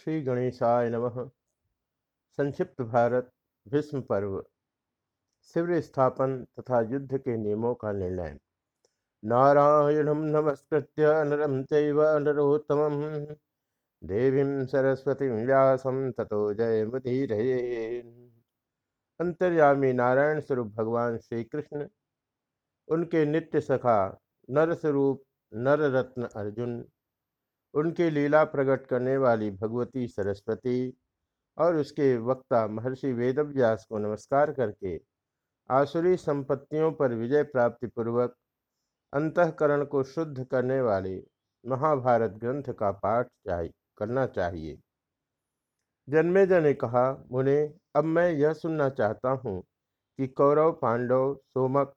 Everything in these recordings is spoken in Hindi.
श्री गणेशाय नमः। संक्षिप्त भारत भीष्म पर्व। शिविर स्थापन तथा युद्ध के नियमों का निर्णय। नारायणं नमस्कृत्य नरं चैव नरोत्तमं देवीं सरस्वतीं व्यासं ततो जयमुदीरये। अंतर्यामी नारायण स्वरूप भगवान श्री कृष्ण उनके नित्य सखा नर स्वरूप नर रत्न अर्जुन उनकी लीला प्रकट करने वाली भगवती सरस्वती और उसके वक्ता महर्षि वेदव्यास को नमस्कार करके आसुरी संपत्तियों पर विजय प्राप्ति पूर्वक अंतकरण को शुद्ध करने वाले महाभारत ग्रंथ का पाठ चाहिए करना चाहिए। जन्मेजय ने कहा, मुने, अब मैं यह सुनना चाहता हूँ कि कौरव, पांडव, सोमक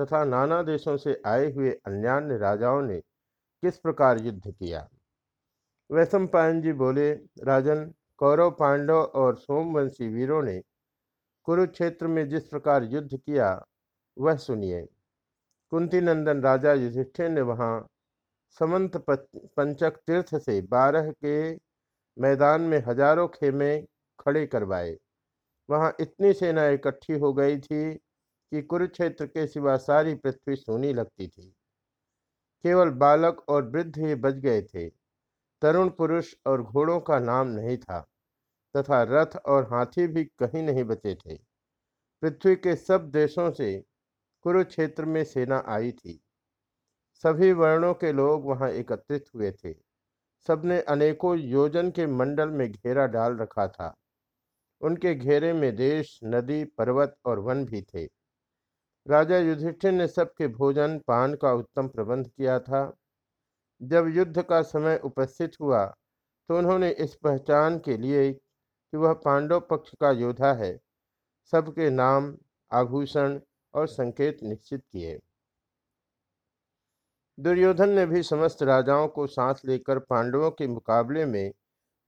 तथा नाना देशों से आए हुए अन्यान्य राजाओं ने किस प्रकार युद्ध किया? वैशम पायन जी बोले, राजन, कौरव पांडव और सोमवंशी वीरों ने कुरुक्षेत्र में जिस प्रकार युद्ध किया, वह सुनिए। कुंती नंदन राजा युधिष्ठिर ने वहाँ समंत पंचक तीर्थ से बारह के मैदान में हज़ारों खेमे खड़े करवाए। वहाँ इतनी सेना इकट्ठी हो गई थी कि कुरुक्षेत्र के सिवा सारी पृथ्वी सोनी लगती थी। केवल बालक और वृद्ध ही बच गए थे। तरुण पुरुष और घोड़ों का नाम नहीं था, तथा रथ और हाथी भी कहीं नहीं बचे थे। पृथ्वी के सब देशों से कुरुक्षेत्र में सेना आई थी। सभी वर्णों के लोग वहाँ एकत्रित हुए थे। सबने अनेकों योजन के मंडल में घेरा डाल रखा था। उनके घेरे में देश, नदी, पर्वत और वन भी थे। राजा युधिष्ठिर ने सबके भोजन, पान का उत्तम प्रबंध किया था। जब युद्ध का समय उपस्थित हुआ तो उन्होंने इस पहचान के लिए कि वह पांडव पक्ष का योद्धा है, सबके नाम, आभूषण और संकेत निश्चित किए। दुर्योधन ने भी समस्त राजाओं को सांस लेकर पांडवों के मुकाबले में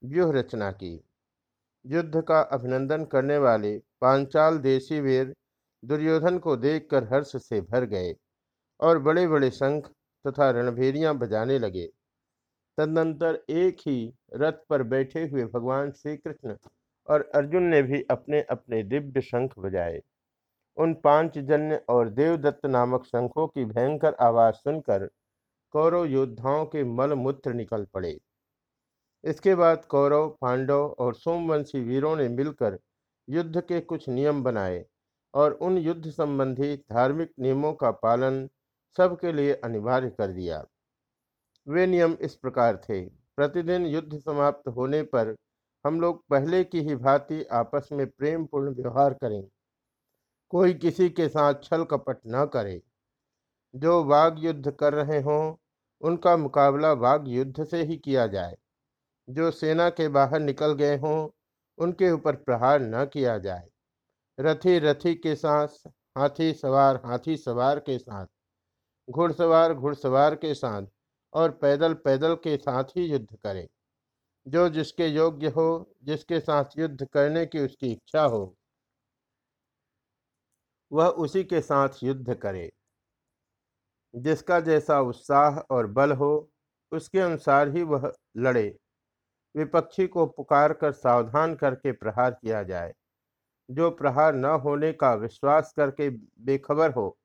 व्यूह रचना की। युद्ध का अभिनंदन करने वाले पांचाल देशी वीर दुर्योधन को देखकर हर्ष से भर गए और बड़े बड़े शंख तथा रणभेरियाँ बजाने लगे। तदनंतर एक ही रथ पर बैठे हुए भगवान श्री कृष्ण और अर्जुन ने भी अपने अपने दिव्य शंख बजाए। उन पाँच जन्य और देवदत्त नामक शंखों की भयंकर आवाज़ सुनकर कौरव योद्धाओं के मलमूत्र निकल पड़े। इसके बाद कौरव, पांडव और सोमवंशी वीरों ने मिलकर युद्ध के कुछ नियम बनाए और उन युद्ध संबंधी धार्मिक नियमों का पालन सबके लिए अनिवार्य कर दिया। वे नियम इस प्रकार थे। प्रतिदिन युद्ध समाप्त होने पर हम लोग पहले की ही भांति आपस में प्रेम पूर्ण व्यवहार करें। कोई किसी के साथ छल कपट न करे। जो वाग युद्ध कर रहे हों, उनका मुकाबला वाग युद्ध से ही किया जाए। जो सेना के बाहर निकल गए हों, उनके ऊपर प्रहार न किया जाए। रथी रथी के साथ, हाथी सवार हाथी सवार के साथ। घुड़सवार घुड़सवार के साथ और पैदल पैदल के साथ ही युद्ध करे। जो जिसके योग्य हो, जिसके साथ युद्ध करने की उसकी इच्छा हो, वह उसी के साथ युद्ध करे। जिसका जैसा उत्साह और बल हो, उसके अनुसार ही वह लड़े। विपक्षी को पुकार कर सावधान करके प्रहार किया जाए। जो प्रहार न होने का विश्वास करके बेखबर हो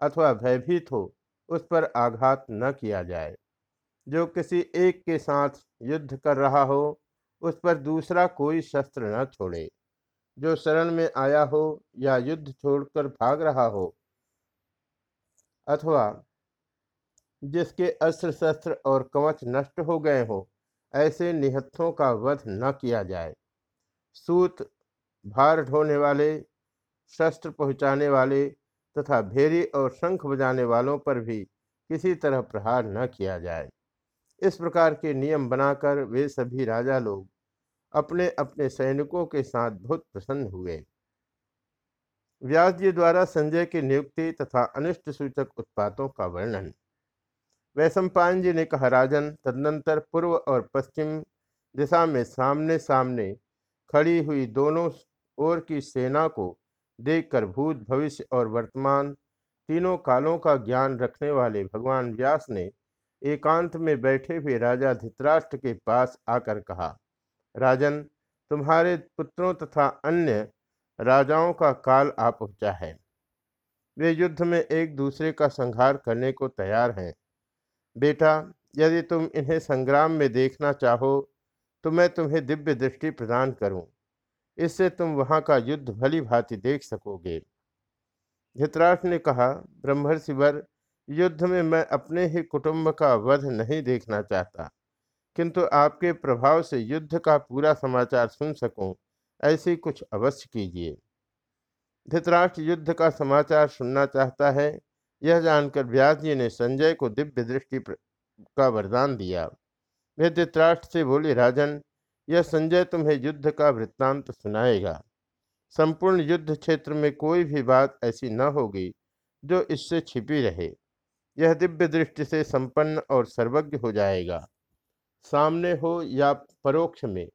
अथवा भयभीत हो उस पर आघात न किया जाए। जो किसी एक के साथ युद्ध कर रहा हो, उस पर दूसरा कोई शस्त्र न छोड़े। जो शरण में आया हो या युद्ध छोड़कर भाग रहा हो, अथवा जिसके अस्त्र शस्त्र और कवच नष्ट हो गए हो, ऐसे निहत्थों का वध न किया जाए। सूत, भार ढोने वाले, शस्त्र पहुँचाने वाले तथा भेरी और शंख बजाने वालों पर भी किसी तरह प्रहार न किया जाए। इस प्रकार के नियम बनाकर वे सभी राजा लोग अपने अपने सैनिकों के साथ बहुत प्रसन्न हुए। व्यास जी द्वारा संजय की नियुक्ति तथा अनिष्ट सूचक उत्पातों का वर्णन। वैशंपायन जी ने कहा, राजन, तदनंतर पूर्व और पश्चिम दिशा में सामने सामने खड़ी हुई दोनों ओर की सेना को देखकर भूत भविष्य और वर्तमान तीनों कालों का ज्ञान रखने वाले भगवान व्यास ने एकांत में बैठे हुए राजा धित्राष्ट्र के पास आकर कहा, राजन, तुम्हारे पुत्रों तथा अन्य राजाओं का काल आ पहुँचा है। वे युद्ध में एक दूसरे का संहार करने को तैयार हैं। बेटा, यदि तुम इन्हें संग्राम में देखना चाहो तो मैं तुम्हें दिव्य दृष्टि प्रदान करूँ। इससे तुम वहाँ का युद्ध भली भांति देख सकोगे। धृतराष्ट्र ने कहा, ब्रह्मर्षिवर, युद्ध में मैं अपने ही कुटुंब का वध नहीं देखना चाहता। किंतु आपके प्रभाव से युद्ध का पूरा समाचार सुन सकूँ, ऐसी कुछ अवश्य कीजिए। धृतराष्ट्र युद्ध का समाचार सुनना चाहता है, यह जानकर व्यास जी ने संजय को दिव्य दृष्टि का वरदान दिया। वे धृतराष्ट्र से बोले, राजन यह संजय तुम्हें युद्ध का वृत्तांत सुनाएगा। संपूर्ण युद्ध क्षेत्र में कोई भी बात ऐसी न होगी जो इससे छिपी रहे। यह दिव्य दृष्टि से संपन्न और सर्वज्ञ हो जाएगा। सामने हो या परोक्ष में,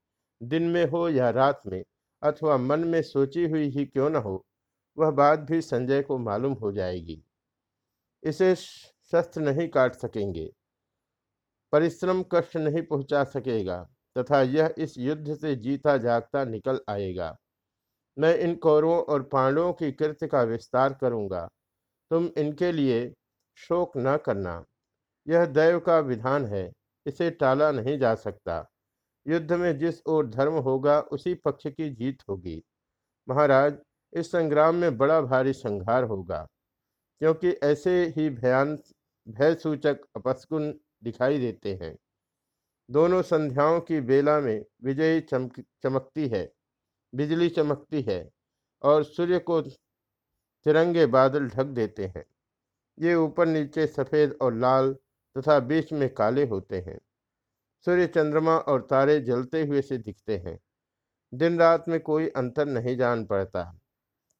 दिन में हो या रात में, अथवा मन में सोची हुई ही क्यों न हो, वह बात भी संजय को मालूम हो जाएगी। इसे शस्त्र नहीं काट सकेंगे। परिश्रम कष्ट नहीं पहुँचा सकेगा। तथा यह इस युद्ध से जीता जागता निकल आएगा। मैं इन कौरवों और पांडवों की कृत्य का विस्तार करूँगा। तुम इनके लिए शोक न करना। यह दैव का विधान है, इसे टाला नहीं जा सकता। युद्ध में जिस ओर धर्म होगा, उसी पक्ष की जीत होगी। महाराज, इस संग्राम में बड़ा भारी संहार होगा, क्योंकि ऐसे ही भयान भय सूचक अपस्कुन दिखाई देते हैं। दोनों संध्याओं की बेला में विजयी चमक, चमकती है, बिजली चमकती है और सूर्य को तिरंगे बादल ढक देते हैं। ये ऊपर नीचे सफ़ेद और लाल तथा बीच में काले होते हैं। सूर्य चंद्रमा और तारे जलते हुए से दिखते हैं। दिन रात में कोई अंतर नहीं जान पड़ता।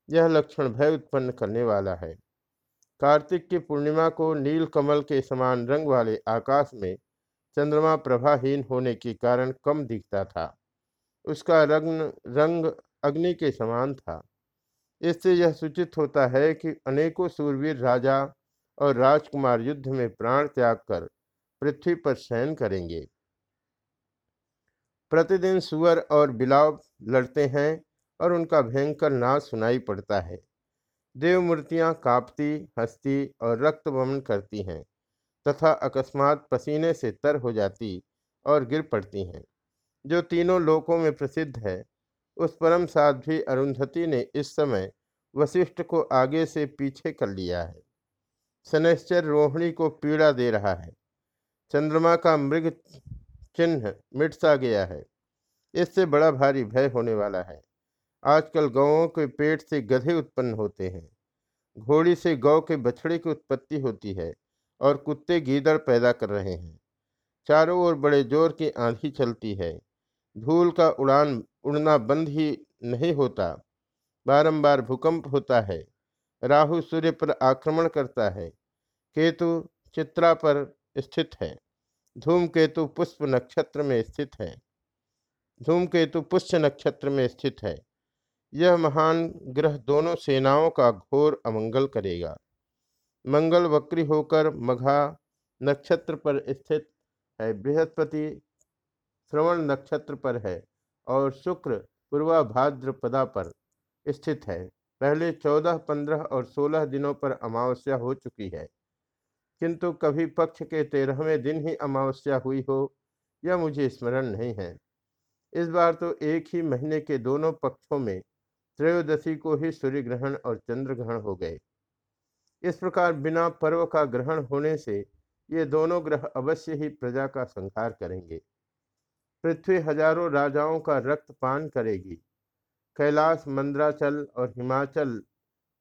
यह लक्षण भय उत्पन्न करने वाला है। कार्तिक की पूर्णिमा को नील कमल के समान रंग वाले आकाश में चंद्रमा प्रभाहीन होने के कारण कम दिखता था। उसका रंग रंग अग्नि के समान था। इससे यह सूचित होता है कि अनेकों सूरवीर राजा और राजकुमार युद्ध में प्राण त्याग कर पृथ्वी पर शयन करेंगे। प्रतिदिन सुअर और बिलाव लड़ते हैं और उनका भयंकर नाश सुनाई पड़ता है। देव मूर्तियाँ कांपती, हंसती और रक्त वमन करती हैं। तथा अकस्मात पसीने से तर हो जाती और गिर पड़ती हैं। जो तीनों लोकों में प्रसिद्ध है, उस परम साध्वी अरुंधति ने इस समय वशिष्ठ को आगे से पीछे कर लिया है। शनैश्चर रोहिणी को पीड़ा दे रहा है। चंद्रमा का मृग चिन्ह मिट सा गया है। इससे बड़ा भारी भय होने वाला है। आजकल गौों के पेट से गधे उत्पन्न होते हैं। घोड़ी से गौ के बछड़े की उत्पत्ति होती है। और कुत्ते गीदड़ पैदा कर रहे हैं। चारों ओर बड़े ज़ोर की आंधी चलती है। धूल का उड़ान उड़ना बंद ही नहीं होता। बारंबार भूकंप होता है। राहु सूर्य पर आक्रमण करता है। केतु चित्रा पर स्थित है। धूमकेतु पुष्प नक्षत्र में स्थित है। धूमकेतु पुष्य नक्षत्र में स्थित है। यह महान ग्रह दोनों सेनाओं का घोर अमंगल करेगा। मंगल वक्री होकर मघा नक्षत्र पर स्थित है। बृहस्पति श्रवण नक्षत्र पर है और शुक्र पूर्वा भाद्रपदा पर स्थित है। पहले चौदह, पंद्रह और सोलह दिनों पर अमावस्या हो चुकी है। किंतु कभी पक्ष के तेरहवें दिन ही अमावस्या हुई हो, यह मुझे स्मरण नहीं है। इस बार तो एक ही महीने के दोनों पक्षों में त्रयोदशी को ही सूर्य ग्रहण और चंद्र ग्रहण हो गए। इस प्रकार बिना पर्व का ग्रहण होने से ये दोनों ग्रह अवश्य ही प्रजा का संहार करेंगे। पृथ्वी हज़ारों राजाओं का रक्त पान करेगी। कैलाश, मंद्राचल और हिमाचल,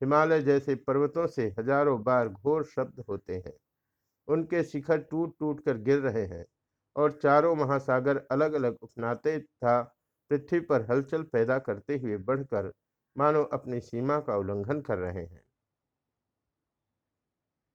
हिमालय जैसे पर्वतों से हज़ारों बार घोर शब्द होते हैं। उनके शिखर टूट टूट कर गिर रहे हैं और चारों महासागर अलग अलग उफनाते था पृथ्वी पर हलचल पैदा करते हुए बढ़कर मानो अपनी सीमा का उल्लंघन कर रहे हैं।